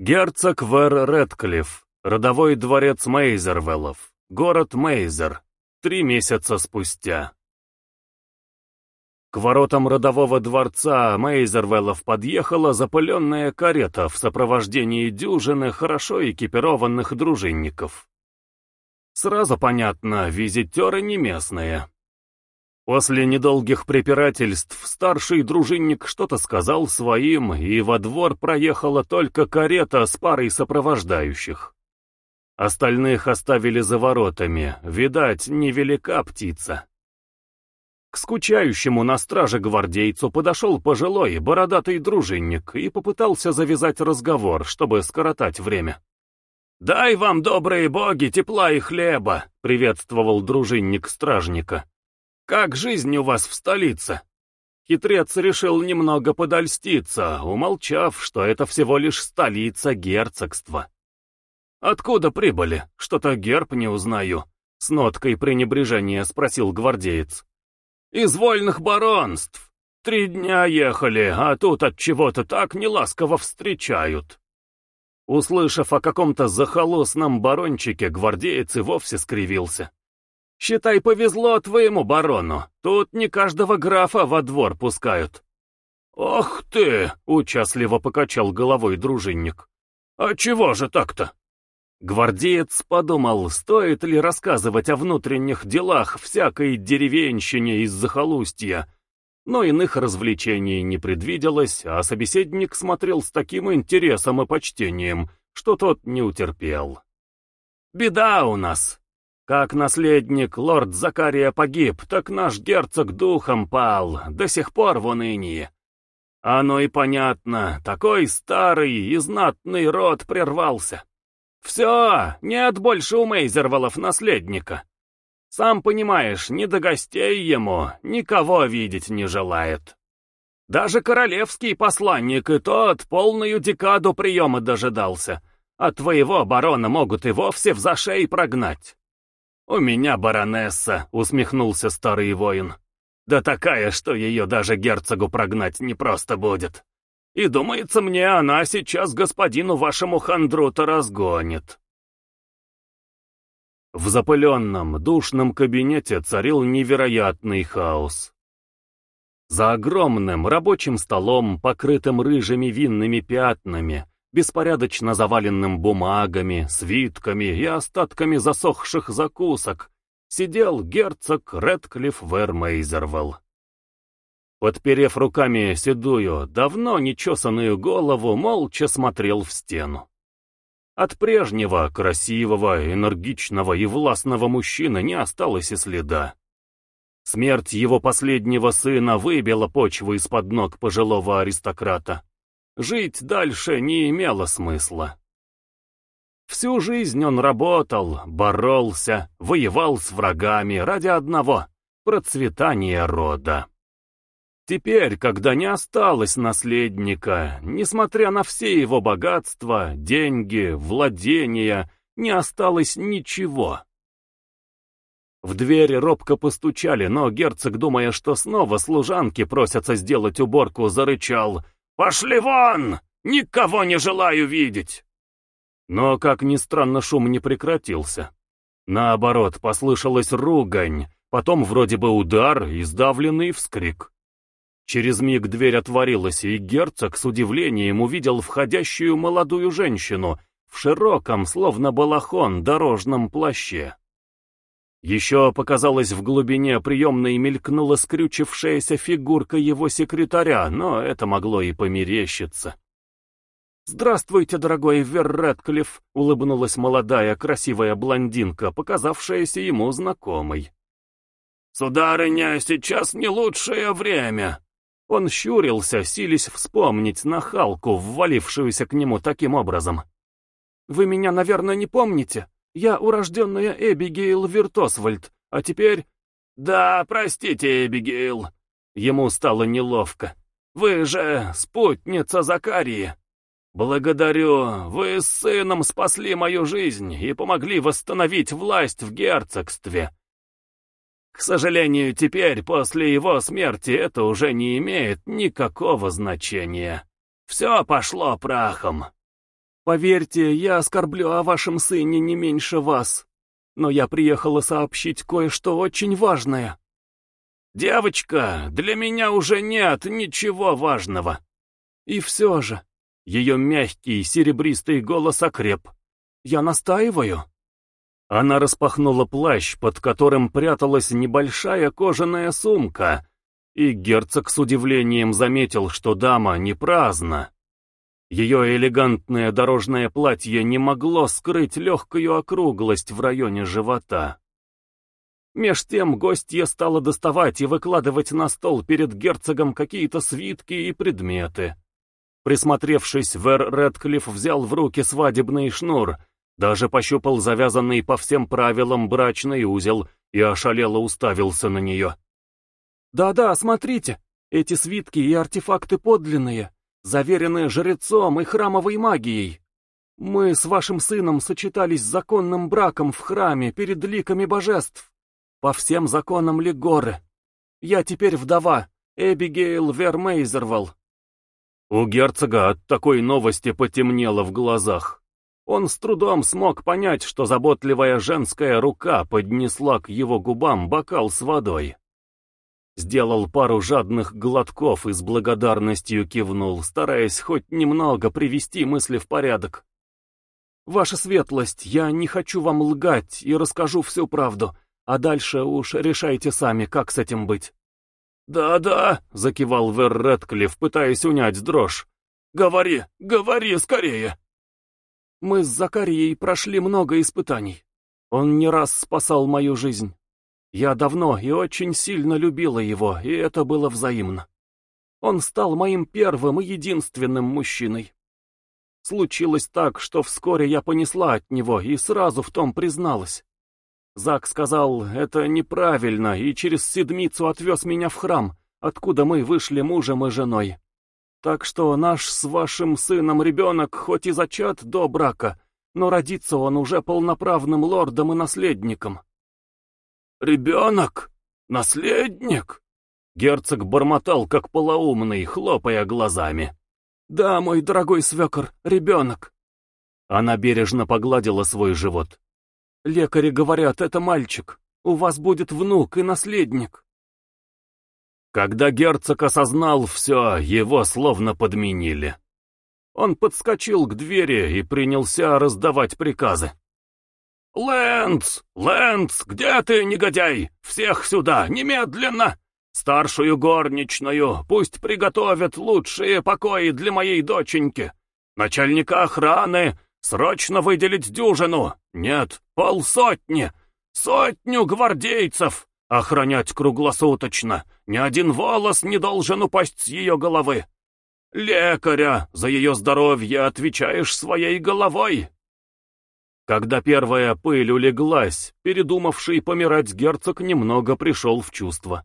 Герцог Вер Редклифф, родовой дворец Мейзервеллов, город Мейзер, три месяца спустя. К воротам родового дворца Мейзервеллов подъехала запыленная карета в сопровождении дюжины хорошо экипированных дружинников. Сразу понятно, визитеры не местные. После недолгих препирательств старший дружинник что-то сказал своим, и во двор проехала только карета с парой сопровождающих. Остальных оставили за воротами, видать, невелика птица. К скучающему на страже гвардейцу подошел пожилой, бородатый дружинник и попытался завязать разговор, чтобы скоротать время. «Дай вам, добрые боги, тепла и хлеба!» — приветствовал дружинник стражника. Как жизнь у вас в столице?» Хитрец решил немного подольститься, умолчав, что это всего лишь столица герцогства. «Откуда прибыли? Что-то герб не узнаю», — с ноткой пренебрежения спросил гвардеец. «Из вольных баронств. Три дня ехали, а тут от чего-то так неласково встречают». Услышав о каком-то захолостном барончике, гвардеец и вовсе скривился. Считай, повезло твоему барону. Тут не каждого графа во двор пускают. «Ох ты!» — участливо покачал головой дружинник. «А чего же так-то?» Гвардеец подумал, стоит ли рассказывать о внутренних делах всякой деревенщине из захолустья, но иных развлечений не предвиделось, а собеседник смотрел с таким интересом и почтением, что тот не утерпел. «Беда у нас!» Как наследник лорд Закария погиб, так наш герцог духом пал, до сих пор в унынии. Оно и понятно, такой старый и знатный род прервался. Все, нет больше у Мейзерволов наследника. Сам понимаешь, ни до гостей ему, никого видеть не желает. Даже королевский посланник и тот полную декаду приема дожидался, а твоего барона могут и вовсе в зашей прогнать. «У меня баронесса», — усмехнулся старый воин. «Да такая, что ее даже герцогу прогнать непросто будет. И думается мне, она сейчас господину вашему хандру-то разгонит». В запыленном, душном кабинете царил невероятный хаос. За огромным рабочим столом, покрытым рыжими винными пятнами, беспорядочно заваленным бумагами, свитками и остатками засохших закусок, сидел герцог Редклифф Вермейзервелл. Подперев руками седую, давно нечесанную голову, молча смотрел в стену. От прежнего, красивого, энергичного и властного мужчины не осталось и следа. Смерть его последнего сына выбила почву из-под ног пожилого аристократа. Жить дальше не имело смысла. Всю жизнь он работал, боролся, воевал с врагами ради одного — процветания рода. Теперь, когда не осталось наследника, несмотря на все его богатства, деньги, владения, не осталось ничего. В дверь робко постучали, но герцог, думая, что снова служанки просятся сделать уборку, зарычал «Пошли вон! Никого не желаю видеть!» Но, как ни странно, шум не прекратился. Наоборот, послышалась ругань, потом вроде бы удар и сдавленный вскрик. Через миг дверь отворилась, и герцог с удивлением увидел входящую молодую женщину в широком, словно балахон, дорожном плаще. Еще показалось в глубине приемной мелькнула скрючившаяся фигурка его секретаря, но это могло и померещиться. «Здравствуйте, дорогой Вер улыбнулась молодая красивая блондинка, показавшаяся ему знакомой. «Сударыня, сейчас не лучшее время!» Он щурился, сились вспомнить нахалку, ввалившуюся к нему таким образом. «Вы меня, наверное, не помните?» Я урожденная Эбигейл Виртосвальд, а теперь...» «Да, простите, Эбигейл». Ему стало неловко. «Вы же спутница Закарии. Благодарю, вы с сыном спасли мою жизнь и помогли восстановить власть в герцогстве. К сожалению, теперь, после его смерти, это уже не имеет никакого значения. Все пошло прахом». Поверьте, я оскорблю о вашем сыне не меньше вас. Но я приехала сообщить кое-что очень важное. Девочка, для меня уже нет ничего важного. И все же, ее мягкий серебристый голос окреп. Я настаиваю. Она распахнула плащ, под которым пряталась небольшая кожаная сумка, и герцог с удивлением заметил, что дама не праздна. Ее элегантное дорожное платье не могло скрыть легкую округлость в районе живота. Меж тем гостья стала доставать и выкладывать на стол перед герцогом какие-то свитки и предметы. Присмотревшись, Вер Редклифф взял в руки свадебный шнур — даже пощупал завязанный по всем правилам брачный узел и ошалело уставился на нее. «Да-да, смотрите, эти свитки и артефакты подлинные, заверены жрецом и храмовой магией. Мы с вашим сыном сочетались законным браком в храме перед ликами божеств, по всем законам Легоры. Я теперь вдова, Эбигейл Вермейзервал». У герцога от такой новости потемнело в глазах. Он с трудом смог понять, что заботливая женская рука поднесла к его губам бокал с водой. Сделал пару жадных глотков и с благодарностью кивнул, стараясь хоть немного привести мысли в порядок. «Ваша светлость, я не хочу вам лгать и расскажу всю правду, а дальше уж решайте сами, как с этим быть». «Да-да», — закивал Вер Редклифф, пытаясь унять дрожь. «Говори, говори скорее!» Мы с Закарией прошли много испытаний. Он не раз спасал мою жизнь. Я давно и очень сильно любила его, и это было взаимно. Он стал моим первым и единственным мужчиной. Случилось так, что вскоре я понесла от него и сразу в том призналась. Зак сказал, это неправильно, и через седмицу отвез меня в храм, откуда мы вышли мужем и женой. Так что наш с вашим сыном ребенок хоть и зачат до брака, но родится он уже полноправным лордом и наследником. «Ребенок? Наследник?» Герцог бормотал, как полоумный, хлопая глазами. «Да, мой дорогой свекор, ребенок». Она бережно погладила свой живот. «Лекари говорят, это мальчик. У вас будет внук и наследник». Когда герцог осознал все, его словно подменили. Он подскочил к двери и принялся раздавать приказы. «Лэнс! Лэнс! Где ты, негодяй? Всех сюда, немедленно! Старшую горничную пусть приготовят лучшие покои для моей доченьки. Начальника охраны срочно выделить дюжину, нет, полсотни, сотню гвардейцев, охранять круглосуточно, ни один волос не должен упасть с ее головы. Лекаря, за ее здоровье отвечаешь своей головой. Когда первая пыль улеглась, передумавший помирать герцог немного пришел в чувство.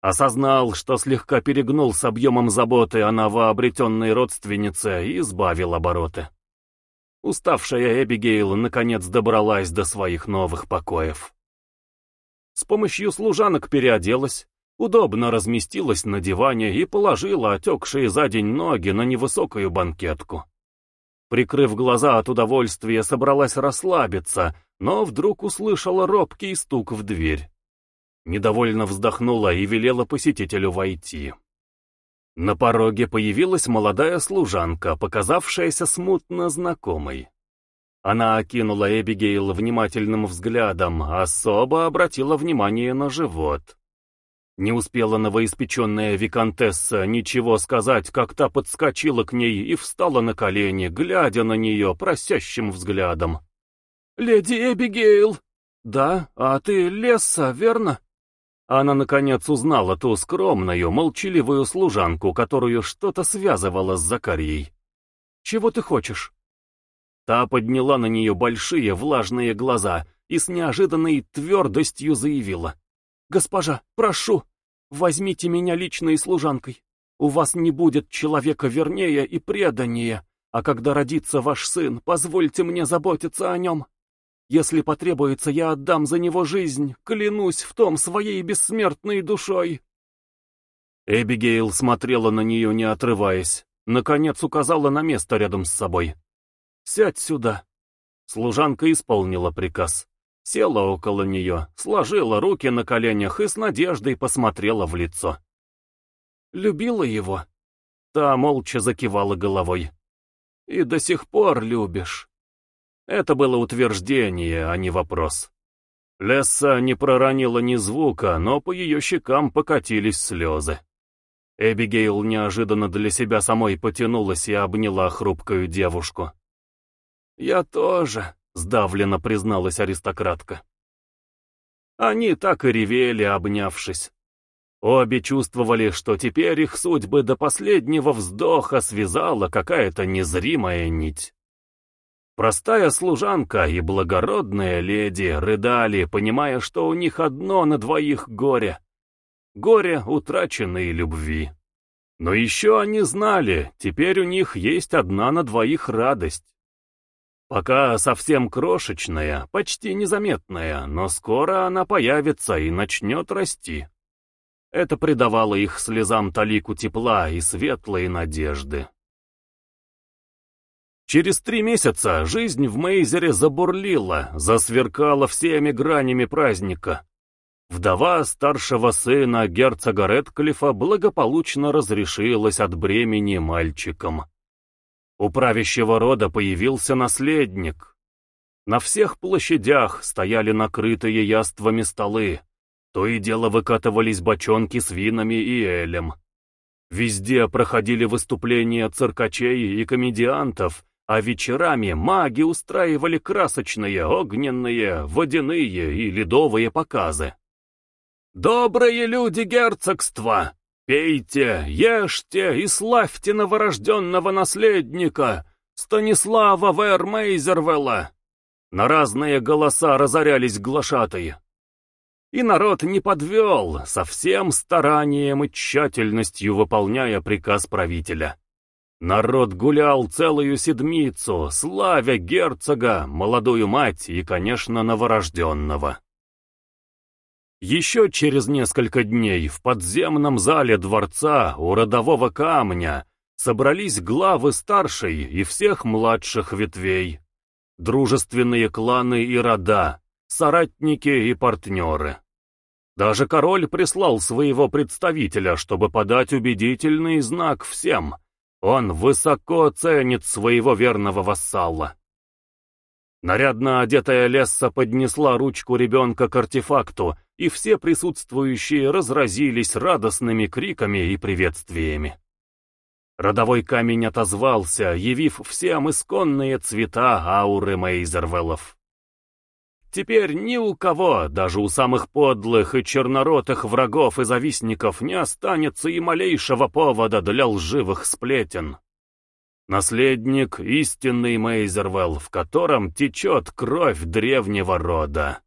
Осознал, что слегка перегнул с объемом заботы о новообретенной родственнице и избавил обороты. Уставшая Эбигейл наконец добралась до своих новых покоев. С помощью служанок переоделась, удобно разместилась на диване и положила отекшие за день ноги на невысокую банкетку. Прикрыв глаза от удовольствия, собралась расслабиться, но вдруг услышала робкий стук в дверь. Недовольно вздохнула и велела посетителю войти. На пороге появилась молодая служанка, показавшаяся смутно знакомой. Она окинула Эбигейл внимательным взглядом, особо обратила внимание на живот. Не успела новоиспеченная виконтесса ничего сказать, как та подскочила к ней и встала на колени, глядя на нее просящим взглядом. «Леди Эбигейл!» «Да, а ты Лесса, верно?» Она, наконец, узнала ту скромную, молчаливую служанку, которую что-то связывало с Закарией. «Чего ты хочешь?» Та подняла на нее большие влажные глаза и с неожиданной твердостью заявила. «Госпожа, прошу, возьмите меня личной служанкой. У вас не будет человека вернее и преданнее, а когда родится ваш сын, позвольте мне заботиться о нем. Если потребуется, я отдам за него жизнь, клянусь в том своей бессмертной душой». Эбигейл смотрела на нее, не отрываясь. Наконец указала на место рядом с собой. сядь сюда». Служанка исполнила приказ. Села около нее, сложила руки на коленях и с надеждой посмотрела в лицо. «Любила его?» Та молча закивала головой. «И до сих пор любишь?» Это было утверждение, а не вопрос. Лесса не проронила ни звука, но по ее щекам покатились слезы. Эбигейл неожиданно для себя самой потянулась и обняла хрупкую девушку. «Я тоже», — сдавленно призналась аристократка. Они так и ревели, обнявшись. Обе чувствовали, что теперь их судьбы до последнего вздоха связала какая-то незримая нить. Простая служанка и благородная леди рыдали, понимая, что у них одно на двоих горе. Горе утраченной любви. Но еще они знали, теперь у них есть одна на двоих радость. Пока совсем крошечная, почти незаметная, но скоро она появится и начнет расти. Это придавало их слезам талику тепла и светлой надежды. Через три месяца жизнь в Мейзере забурлила, засверкала всеми гранями праздника. Вдова старшего сына герцога Редклифа благополучно разрешилась от бремени мальчиком. У правящего рода появился наследник. На всех площадях стояли накрытые яствами столы. То и дело выкатывались бочонки с винами и элем. Везде проходили выступления циркачей и комедиантов, а вечерами маги устраивали красочные, огненные, водяные и ледовые показы. «Добрые люди герцогства! Пейте, ешьте и славьте новорожденного наследника, Станислава Вермейзервелла!» На разные голоса разорялись глашатые. И народ не подвел, со всем старанием и тщательностью выполняя приказ правителя. Народ гулял целую седмицу, славя герцога, молодую мать и, конечно, новорожденного. Еще через несколько дней в подземном зале дворца у родового камня собрались главы старшей и всех младших ветвей, дружественные кланы и рода, соратники и партнеры. Даже король прислал своего представителя, чтобы подать убедительный знак всем. Он высоко ценит своего верного вассала. Нарядно одетая Лесса поднесла ручку ребенка к артефакту, и все присутствующие разразились радостными криками и приветствиями. Родовой камень отозвался, явив всем исконные цвета ауры Мейзервеллов. Теперь ни у кого, даже у самых подлых и черноротых врагов и завистников, не останется и малейшего повода для лживых сплетен. Наследник — истинный Мейзервелл, в котором течет кровь древнего рода.